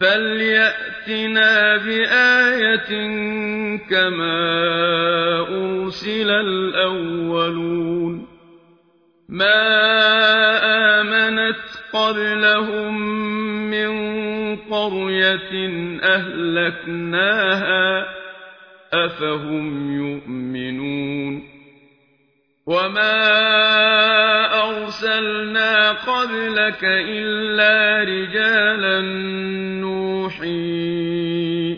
فليأتنا بآية كما أرسل الأولون ما آمنت قبلهم من قرية أهلكناها أفهم يؤمنون وما أرسلنا قبلك إلا رجالا نوحي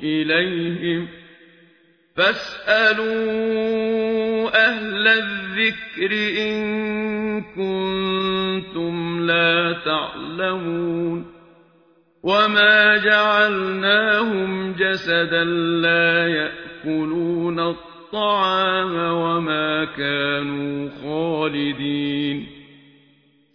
إليهم فاسألوا أهل الذكر إن كنتم لا تعلمون وما جعلناهم جسدا لا يأكلون الطعام وما كانوا خالدين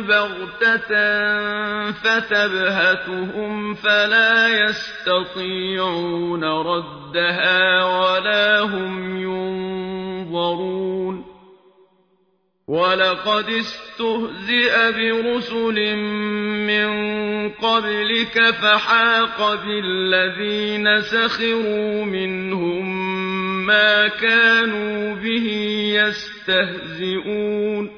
بَغْتَةً فَتَبْهَتُهُمْ فَلَا يَسْتَطِيعُونَ رَدَّهَا وَلَا هُمْ يُنظَرُونَ. وَلَقَدِ اسْتُهْزِئَ بِرُسُلٍ مِّن قَبْلِكَ فَحَاقَ بِالَّذِينَ سَخِرُوا مِنْهُم مَّا كَانُوا بِهِ يَسْتَهْزِئُونَ.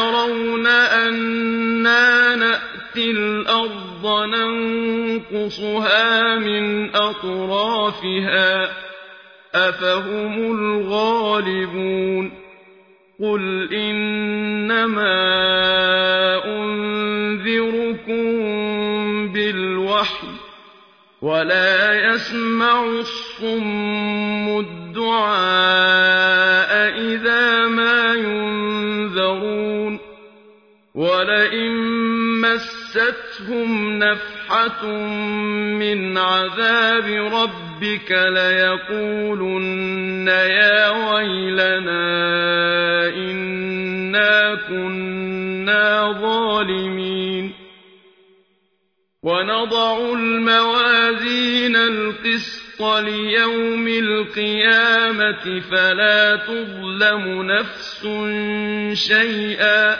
نَنقُصُهَا مِنْ أَطْرَافِهَا ۚ أَفَهُمُ الْغَالِبُونَ قُلْ إِنَّمَا أُنذِرُكُم بِالْوَحْيِ ۚ وَلَا يَسْمَعُ الصُّمُّ الدُّعَاءَ إِذَا مَا يُنذَرُونَ وَلَئِن مَّسَّتْهُمْ نَفْحَةٌ مِّنْ عَذَابِ رَبِّكَ لَيَقُولُنَّ يَا وَيْلَنَا إِنَّا كُنَّا ظَالِمِينَ وَنَضَعُ الْمَوَازِينَ الْقِسْطَ لِيَوْمِ الْقِيَامَةِ فَلَا تُظْلَمُ نَفْسٌ شَيْئًا ۖ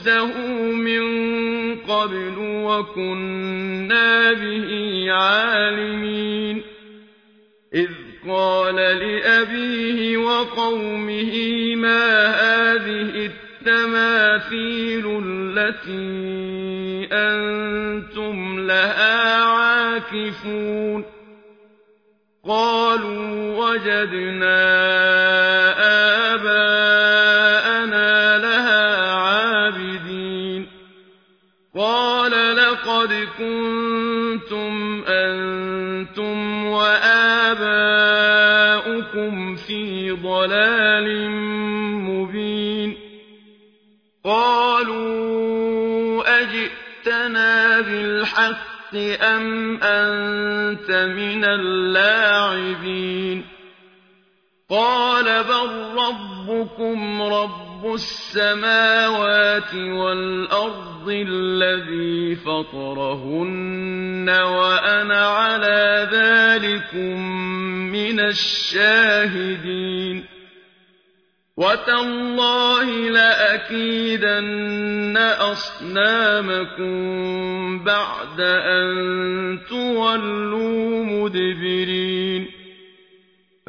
رُشْدَهُ مِن قَبْلُ وَكُنَّا بِهِ عَالِمِينَ إِذْ قَالَ لِأَبِيهِ وَقَوْمِهِ مَا هَٰذِهِ التَّمَاثِيلُ الَّتِي أَنتُمْ لَهَا عَاكِفُونَ قَالُوا وَجَدْنَا كُنتُمْ أَنتُمْ وَآبَاؤُكُمْ فِي ضَلَالٍ مُّبِينٍ قَالُوا أَجِئْتَنَا بِالْحَقِّ أَمْ أَنتَ مِنَ اللاعبين قَالَ بَل رَّبُّكُمْ رَبُّ السَّمَاوَاتِ وَالْأَرْضِ الَّذِي فَطَرَهُنَّ وَأَنَا عَلَىٰ ذَٰلِكُم مِّنَ الشَّاهِدِينَ. وَتَاللَّهِ لَأَكِيدَنَّ أَصْنَامَكُم بَعْدَ أَن تُوَلُّوا مُدْبِرِينَ.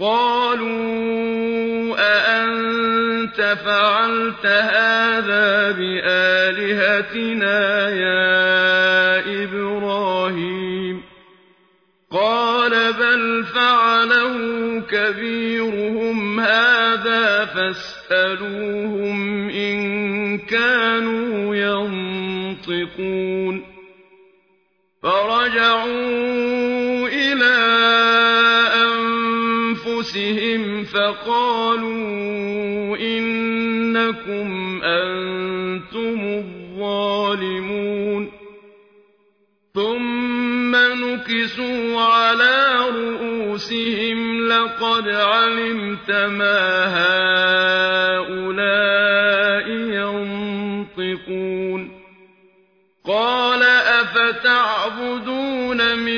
قالوا أأنت فعلت هذا بآلهتنا يا إبراهيم؟ قال بل فعله كبيرهم هذا فاسألوهم إن كانوا ينطقون. فقالوا إنكم أنتم الظالمون. ثم نكسوا على رؤوسهم لقد علمت ما هؤلاء ينطقون. قال أفتعبدون من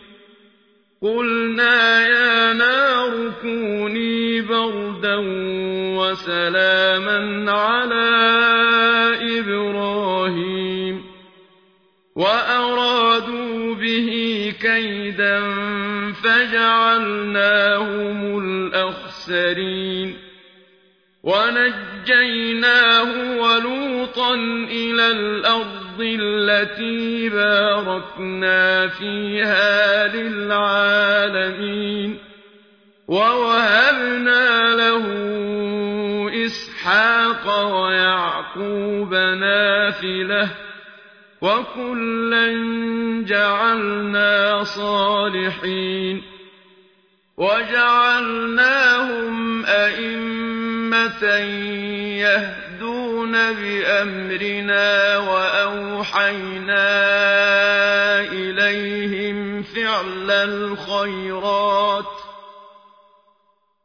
قلنا يا نار كوني بردا وسلاما على إبراهيم وأرادوا به كيدا فجعلناهم الأخسرين ونجيناه ولوطا إلى الأرض التي باركنا فيها للعالمين ووهبنا له إسحاق ويعقوب نافلة وكلا جعلنا صالحين وجعلناهم أئمة يهدون بأمرنا وأوحينا إليهم فعل الخيرات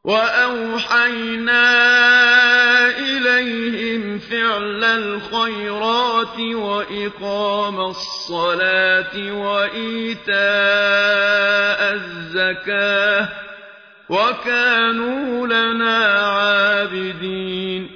وأوحينا إليهم فعل الخيرات وإقام الصلاة وإيتاء الزكاة وكانوا لنا عابدين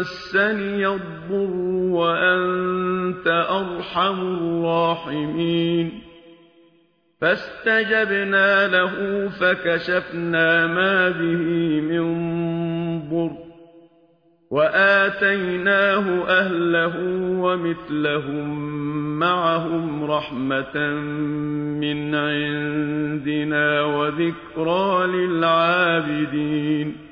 مسني الضر وأنت أرحم الراحمين. فاستجبنا له فكشفنا ما به من ضر وآتيناه أهله ومثلهم معهم رحمة من عندنا وذكرى للعابدين.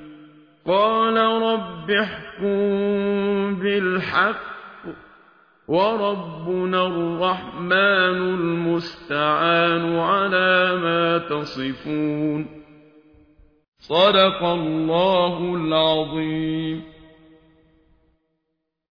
قال رب احكم بالحق وربنا الرحمن المستعان على ما تصفون. صدق الله العظيم.